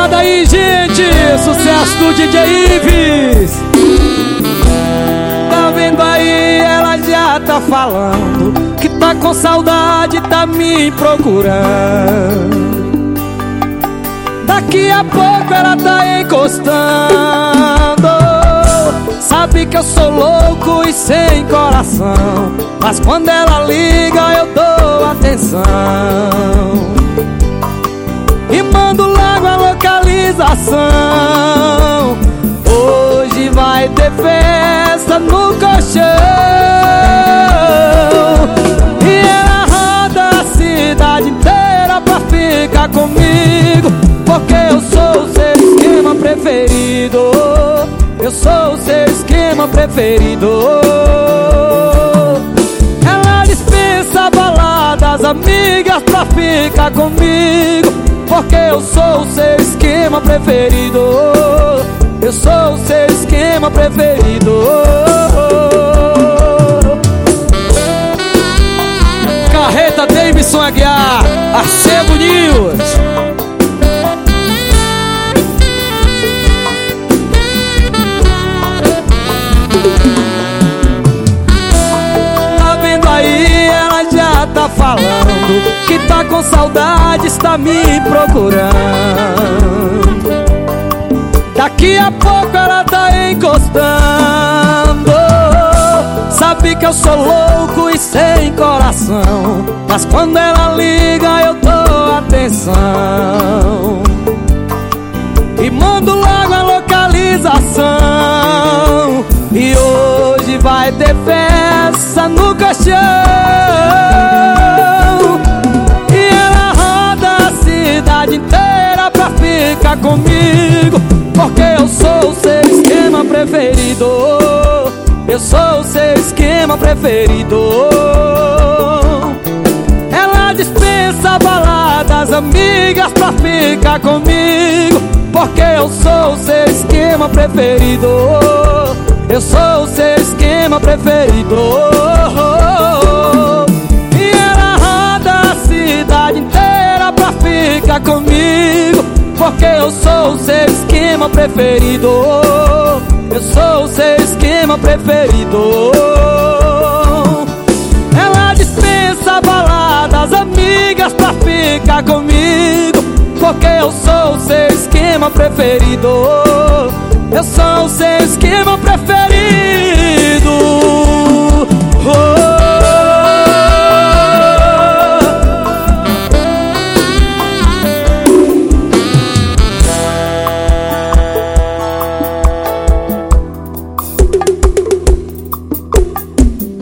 molecada aí, gente! Sucesso do DJ Ives! Tá vendo aí? Ela já tá falando que tá com saudade, tá me procurando. Daqui a pouco ela tá encostando. Sabe que eu sou louco e sem coração. Mas quando ela liga, eu dou atenção. Localização. Hoje vai ter festa no colchão. E ela roda a cidade inteira pra ficar comigo. Porque eu sou o seu esquema preferido. Eu sou o seu esquema preferido. Ela dispensa baladas, amigas pra ficar comigo. Porque eu sou o seu esquema preferido. Eu sou o seu esquema preferido. Carreta Davidson Aguiar Arcebo News. Tá vendo aí, ela já tá falando Que com saudade, está me procurando. Daqui a pouco ela tá encostando. Sabe que eu sou louco e sem coração Mas quando ela liga eu dou atenção. E mando logo a localização. E hoje vai ter festa no caixão sou o seu esquema preferido. Eu sou o seu esquema preferido. Ela dispensa baladas, amigas pra ficar comigo Porque eu sou o seu esquema preferido. Eu sou o seu esquema preferido. E ela roda a cidade inteira pra ficar comigo Porque eu sou o seu esquema preferido. Eu sou o seu esquema preferido. Ela dispensa baladas, amigas pra ficar comigo Porque eu sou o seu esquema preferido. Eu sou o seu esquema preferido